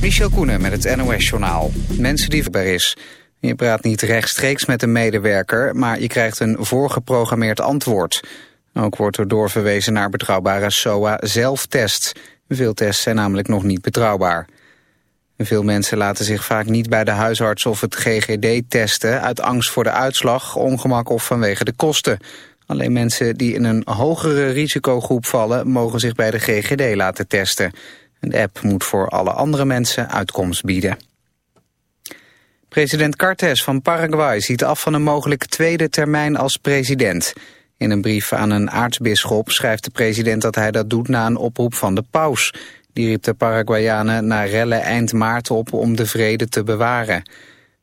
Michel Koenen met het NOS-journaal. Mensen die er is. Je praat niet rechtstreeks met een medewerker, maar je krijgt een voorgeprogrammeerd antwoord. Ook wordt er doorverwezen naar betrouwbare SOA-zelftests. Veel tests zijn namelijk nog niet betrouwbaar. Veel mensen laten zich vaak niet bij de huisarts of het GGD testen... uit angst voor de uitslag, ongemak of vanwege de kosten. Alleen mensen die in een hogere risicogroep vallen... mogen zich bij de GGD laten testen. De app moet voor alle andere mensen uitkomst bieden. President Cartes van Paraguay ziet af van een mogelijke tweede termijn als president. In een brief aan een aartsbisschop schrijft de president dat hij dat doet na een oproep van de paus. Die riep de Paraguayanen na rellen eind maart op om de vrede te bewaren.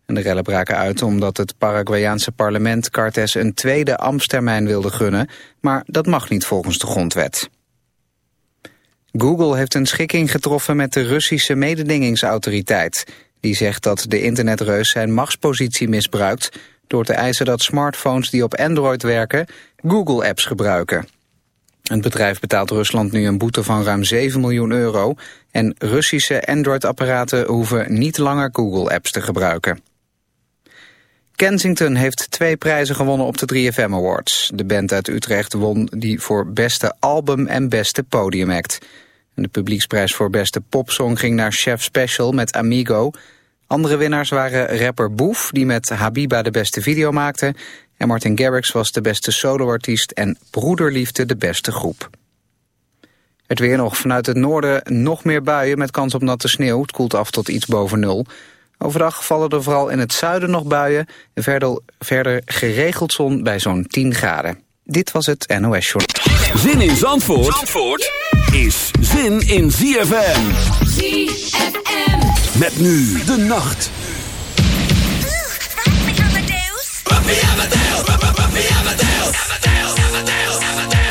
En de rellen braken uit omdat het Paraguayaanse parlement Cartes een tweede ambtstermijn wilde gunnen, maar dat mag niet volgens de grondwet. Google heeft een schikking getroffen met de Russische mededingingsautoriteit. Die zegt dat de internetreus zijn machtspositie misbruikt... door te eisen dat smartphones die op Android werken Google-apps gebruiken. Het bedrijf betaalt Rusland nu een boete van ruim 7 miljoen euro... en Russische Android-apparaten hoeven niet langer Google-apps te gebruiken. Kensington heeft twee prijzen gewonnen op de 3FM Awards. De band uit Utrecht won die voor beste album en beste podiumact. De publieksprijs voor beste popsong ging naar Chef Special met Amigo. Andere winnaars waren rapper Boef, die met Habiba de beste video maakte... en Martin Garrix was de beste soloartiest en Broederliefde de beste groep. Het weer nog vanuit het noorden nog meer buien met kans op natte sneeuw. Het koelt af tot iets boven nul. Overdag vallen er vooral in het zuiden nog buien. En verder, verder geregeld zon bij zo'n 10 graden. Dit was het NOS Short. Zin in Zandvoort, Zandvoort is zin in ZFM. ZFM. Met nu de nacht. Amadeus. Amadeus. er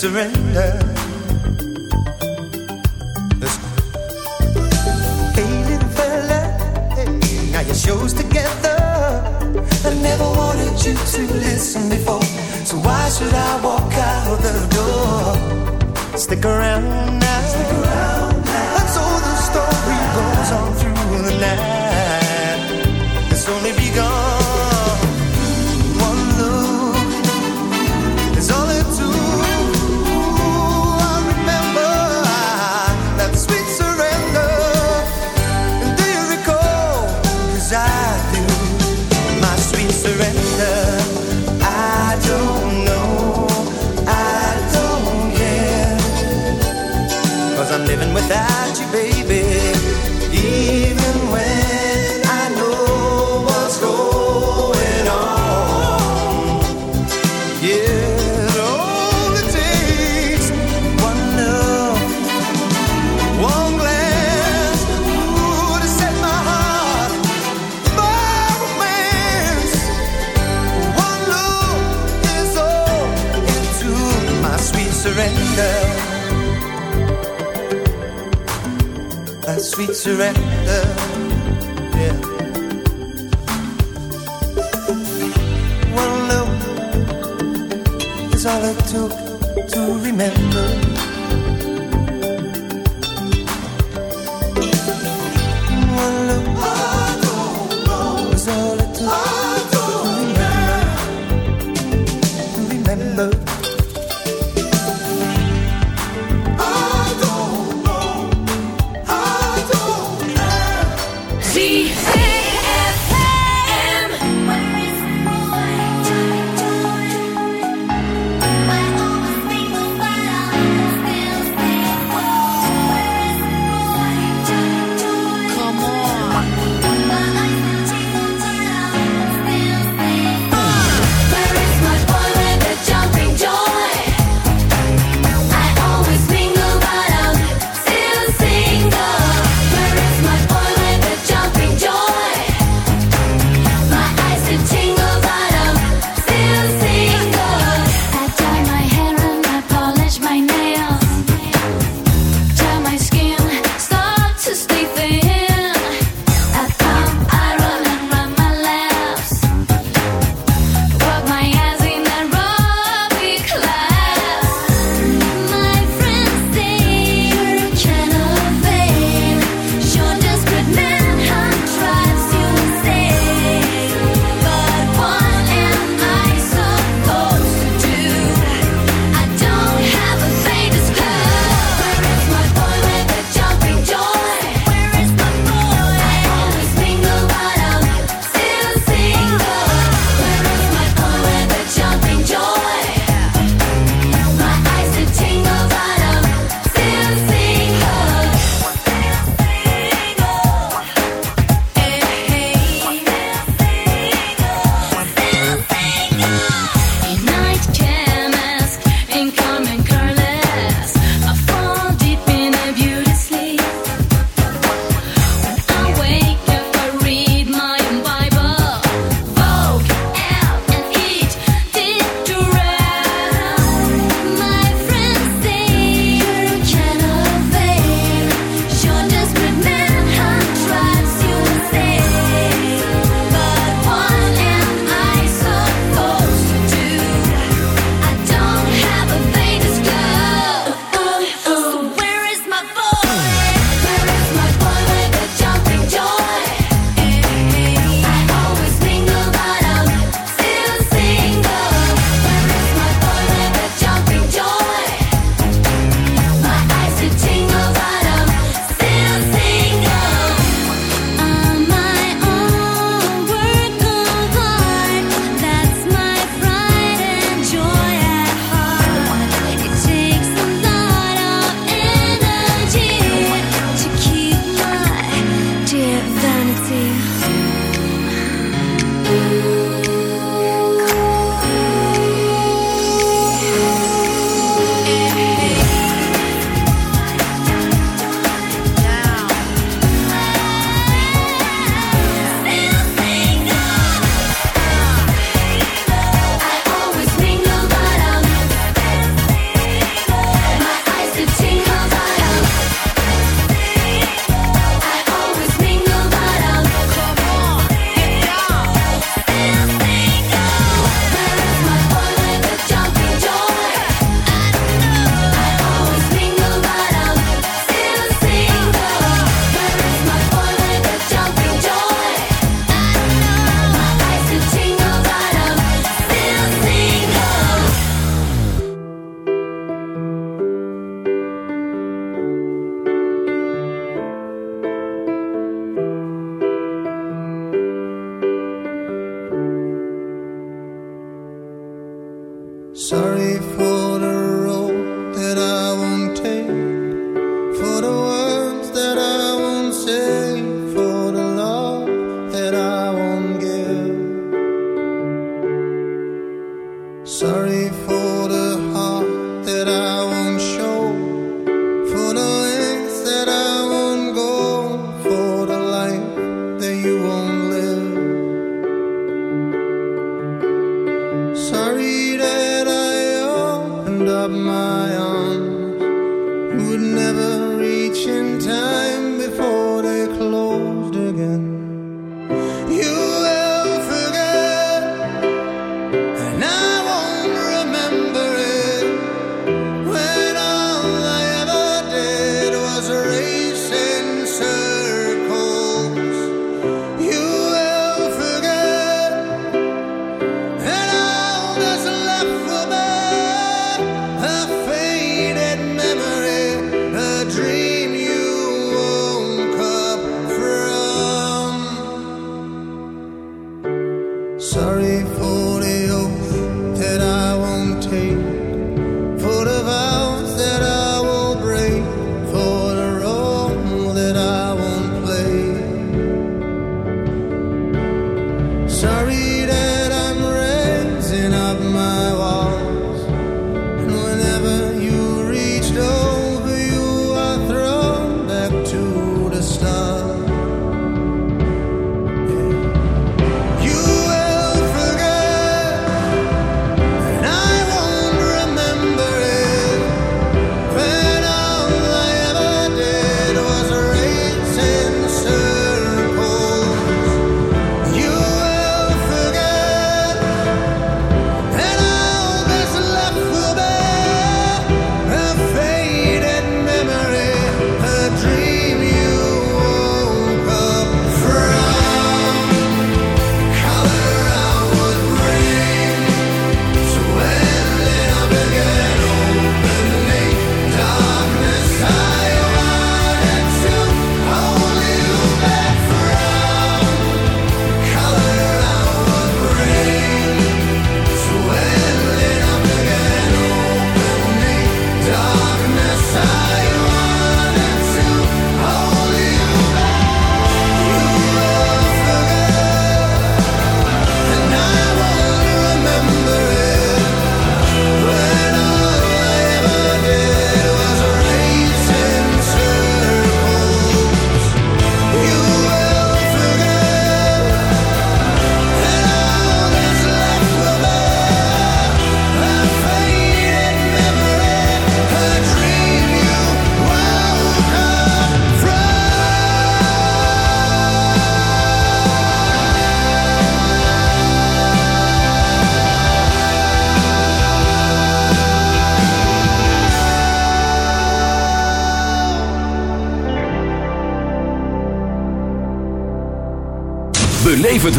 surrender. Listen. Hey, little fella, now your show's together. I never wanted you to listen before, so why should I walk out the door? Stick around now. sweet surrender.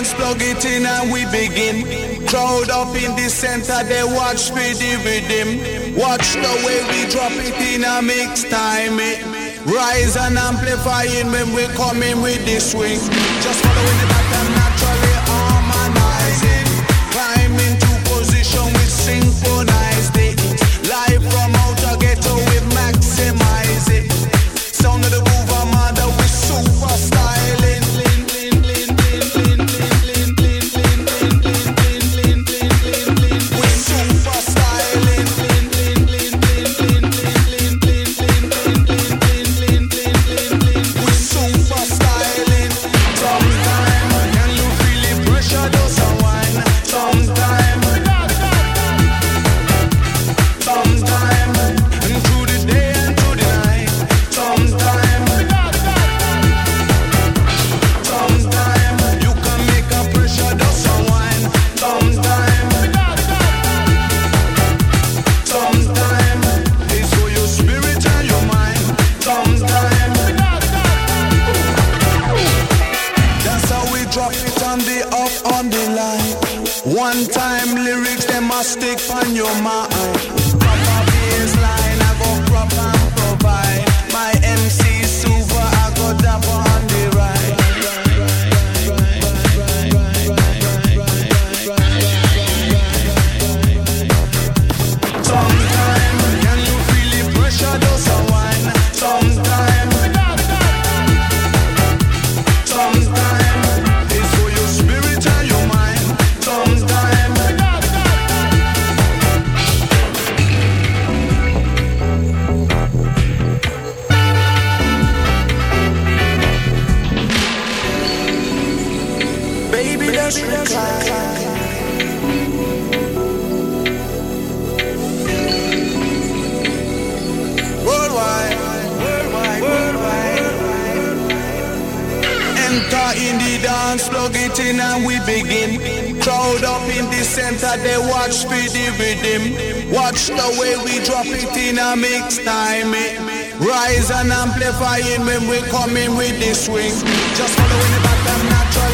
dance, plug it in and we begin. Crowd up in the center, they watch me with him. Watch the way we drop it in a mix time. It rise and amplifying when we come in with the swing. Just following the pattern naturally harmonizing. Climb into position we synchronize it. Live from outer ghetto, we maximize it. Sound of the crowd up in the center, they watch for the rhythm. Watch the way we drop it in a mix time. Rise and amplify it when we come in with the swing. Just following the back, I'm natural.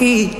key.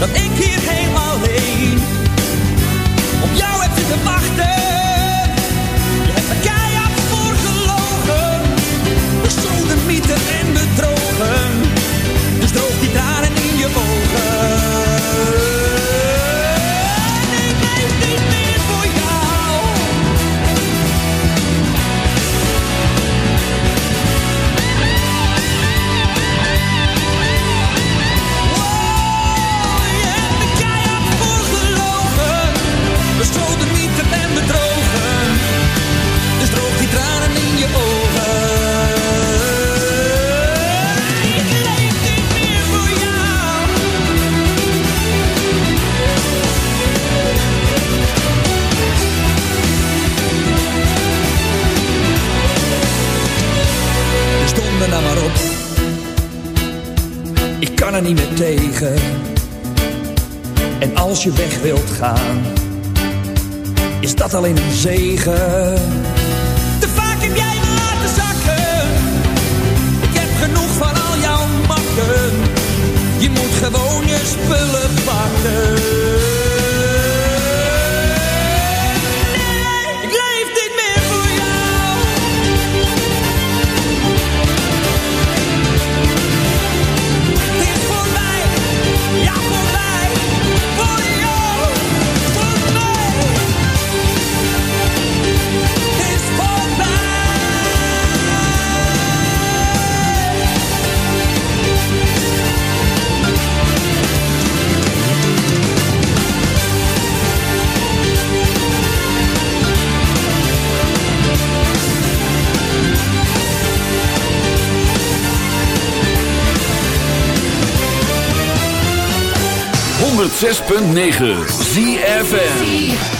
Dat ik hier helemaal alleen 106.9 ZFN